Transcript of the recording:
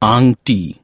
auntie